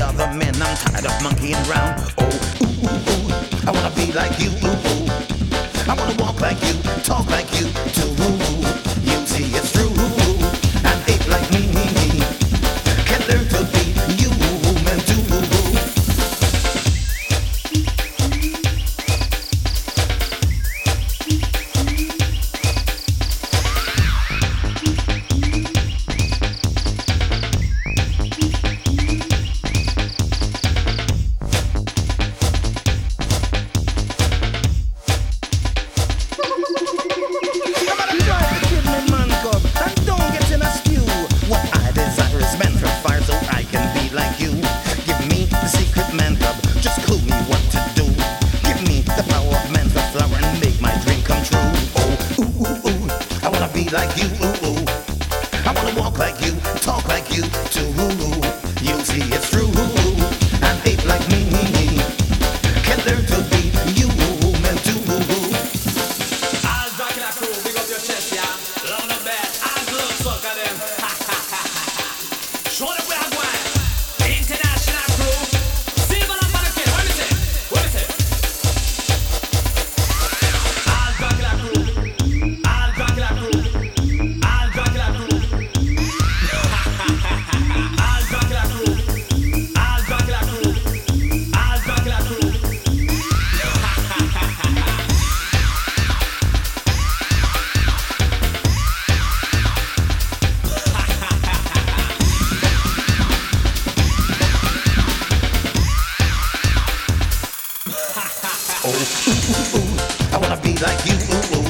other men. I'm tired of monkeying around. Oh, ooh, ooh, ooh. I wanna be like you. Ooh, ooh. I wanna walk like you, talk like you. Too. You see, it's true. An ape like me, me can learn to be. be like you. Ooh, ooh. oh, ooh, ooh, ooh. I wanna be like you. Ooh, ooh.